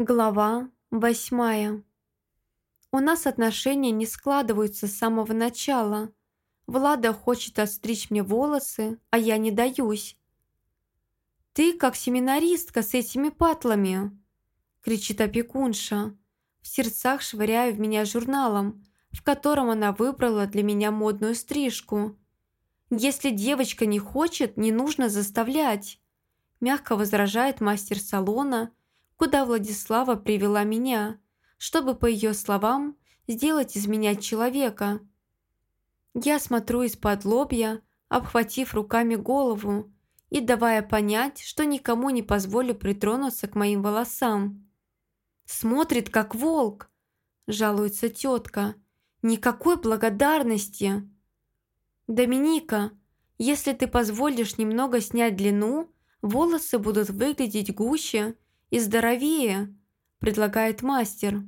Глава восьмая. У нас отношения не складываются с самого начала. Влада хочет отстричь мне волосы, а я не даюсь. «Ты как семинаристка с этими патлами!» кричит опекунша. В сердцах швыряю в меня журналом, в котором она выбрала для меня модную стрижку. «Если девочка не хочет, не нужно заставлять», мягко возражает мастер салона – куда Владислава привела меня, чтобы, по ее словам, сделать из меня человека. Я смотрю из-под лобья, обхватив руками голову и давая понять, что никому не позволю притронуться к моим волосам. «Смотрит, как волк!» – жалуется тетка. «Никакой благодарности!» «Доминика, если ты позволишь немного снять длину, волосы будут выглядеть гуще и здоровее», – предлагает мастер.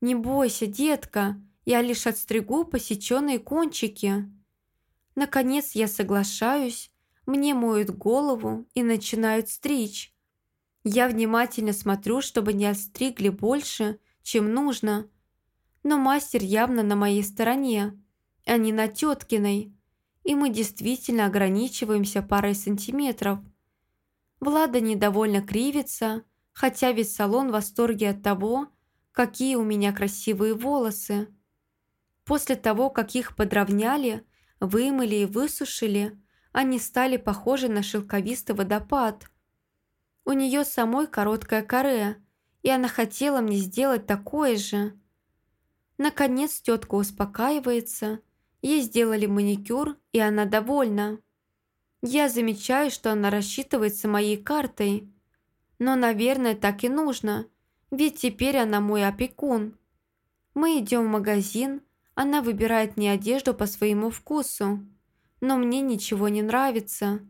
«Не бойся, детка, я лишь отстригу посеченные кончики». Наконец я соглашаюсь, мне моют голову и начинают стричь. Я внимательно смотрю, чтобы не отстригли больше, чем нужно. Но мастер явно на моей стороне, а не на теткиной. И мы действительно ограничиваемся парой сантиметров. Влада недовольно кривится, хотя весь салон в восторге от того, какие у меня красивые волосы. После того, как их подровняли, вымыли и высушили, они стали похожи на шелковистый водопад. У нее самой короткая коре, и она хотела мне сделать такое же. Наконец тетка успокаивается, ей сделали маникюр, и она довольна. Я замечаю, что она рассчитывается моей картой – но, наверное, так и нужно, ведь теперь она мой опекун. Мы идем в магазин, она выбирает мне одежду по своему вкусу, но мне ничего не нравится.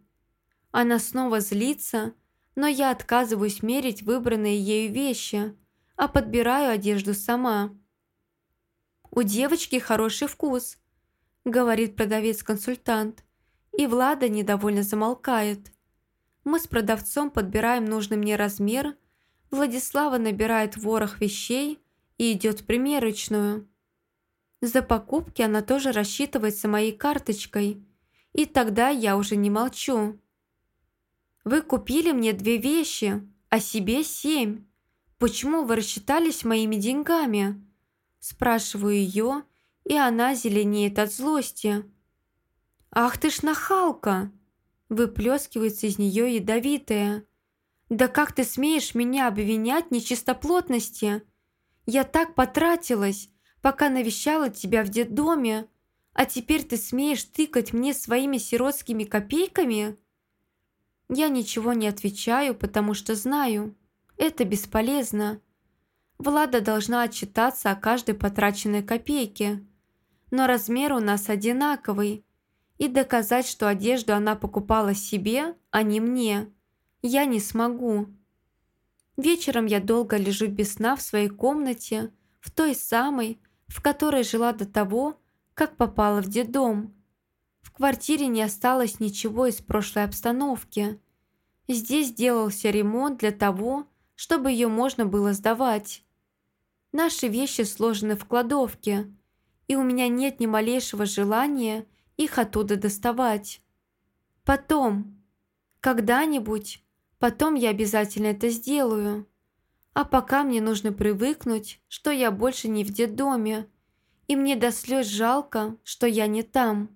Она снова злится, но я отказываюсь мерить выбранные ею вещи, а подбираю одежду сама. «У девочки хороший вкус», – говорит продавец-консультант, и Влада недовольно замолкает. Мы с продавцом подбираем нужный мне размер, Владислава набирает ворох вещей и идет в примерочную. За покупки она тоже рассчитывается моей карточкой, и тогда я уже не молчу. «Вы купили мне две вещи, а себе семь. Почему вы рассчитались моими деньгами?» Спрашиваю ее, и она зеленеет от злости. «Ах ты ж нахалка!» Выплескивается из нее ядовитое. «Да как ты смеешь меня обвинять в нечистоплотности? Я так потратилась, пока навещала тебя в детдоме, а теперь ты смеешь тыкать мне своими сиротскими копейками?» Я ничего не отвечаю, потому что знаю, это бесполезно. Влада должна отчитаться о каждой потраченной копейке. Но размер у нас одинаковый – и доказать, что одежду она покупала себе, а не мне. Я не смогу. Вечером я долго лежу без сна в своей комнате, в той самой, в которой жила до того, как попала в детдом. В квартире не осталось ничего из прошлой обстановки. Здесь делался ремонт для того, чтобы ее можно было сдавать. Наши вещи сложены в кладовке, и у меня нет ни малейшего желания их оттуда доставать. Потом, когда-нибудь, потом я обязательно это сделаю. А пока мне нужно привыкнуть, что я больше не в детдоме, и мне до слез жалко, что я не там.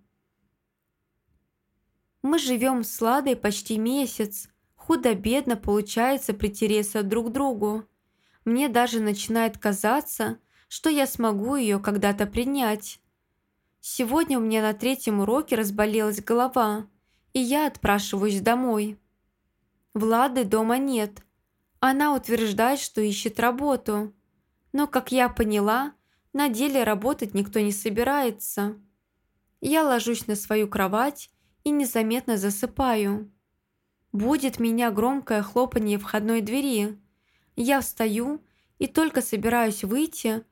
Мы живем с Ладой почти месяц, худо-бедно получается притереться друг к другу. Мне даже начинает казаться, что я смогу ее когда-то принять. Сегодня у меня на третьем уроке разболелась голова, и я отпрашиваюсь домой. Влады дома нет. Она утверждает, что ищет работу. Но, как я поняла, на деле работать никто не собирается. Я ложусь на свою кровать и незаметно засыпаю. Будет меня громкое хлопанье входной двери. Я встаю и только собираюсь выйти,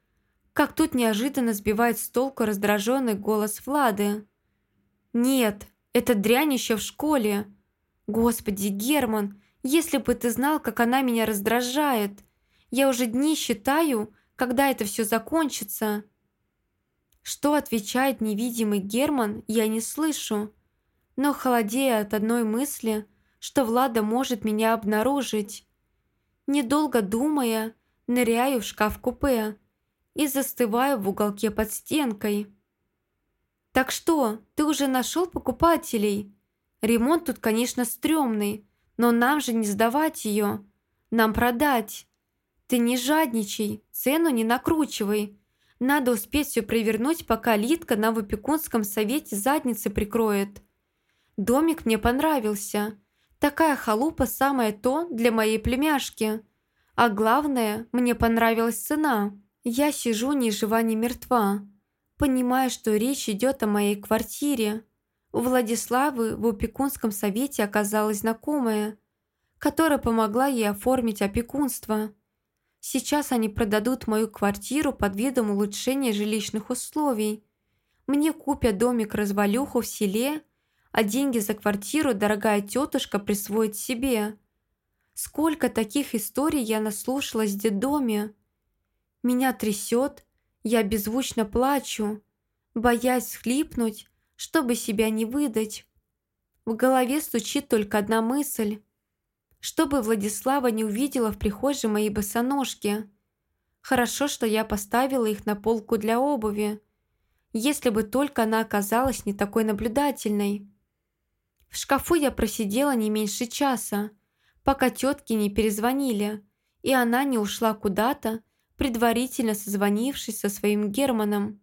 как тут неожиданно сбивает с толку раздраженный голос Влады. «Нет, это дрянь еще в школе. Господи, Герман, если бы ты знал, как она меня раздражает. Я уже дни считаю, когда это все закончится. Что отвечает невидимый Герман, я не слышу. Но холодея от одной мысли, что Влада может меня обнаружить. Недолго думая, ныряю в шкаф-купе и застываю в уголке под стенкой. «Так что, ты уже нашел покупателей? Ремонт тут, конечно, стрёмный, но нам же не сдавать ее, нам продать. Ты не жадничай, цену не накручивай. Надо успеть все провернуть, пока Литка на выпекунском совете задницы прикроет. Домик мне понравился. Такая халупа самое то для моей племяшки. А главное, мне понравилась цена. Я сижу ни жива, ни мертва. Понимаю, что речь идет о моей квартире. У Владиславы в опекунском совете оказалась знакомая, которая помогла ей оформить опекунство. Сейчас они продадут мою квартиру под видом улучшения жилищных условий. Мне купят домик-развалюху в селе, а деньги за квартиру дорогая тетушка присвоит себе. Сколько таких историй я наслушалась в детдоме. Меня трясет, я беззвучно плачу, боясь схлипнуть, чтобы себя не выдать. В голове стучит только одна мысль. Чтобы Владислава не увидела в прихожей мои босоножки. Хорошо, что я поставила их на полку для обуви. Если бы только она оказалась не такой наблюдательной. В шкафу я просидела не меньше часа, пока тетки не перезвонили, и она не ушла куда-то, предварительно созвонившись со своим Германом.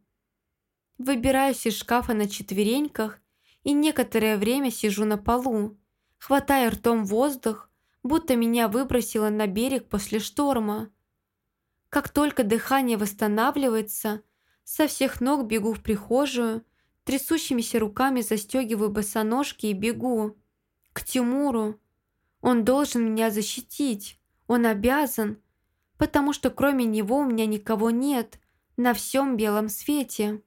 Выбираюсь из шкафа на четвереньках и некоторое время сижу на полу, хватая ртом воздух, будто меня выбросило на берег после шторма. Как только дыхание восстанавливается, со всех ног бегу в прихожую, трясущимися руками застегиваю босоножки и бегу. К Тимуру. Он должен меня защитить. Он обязан, потому что кроме него у меня никого нет на всем белом свете.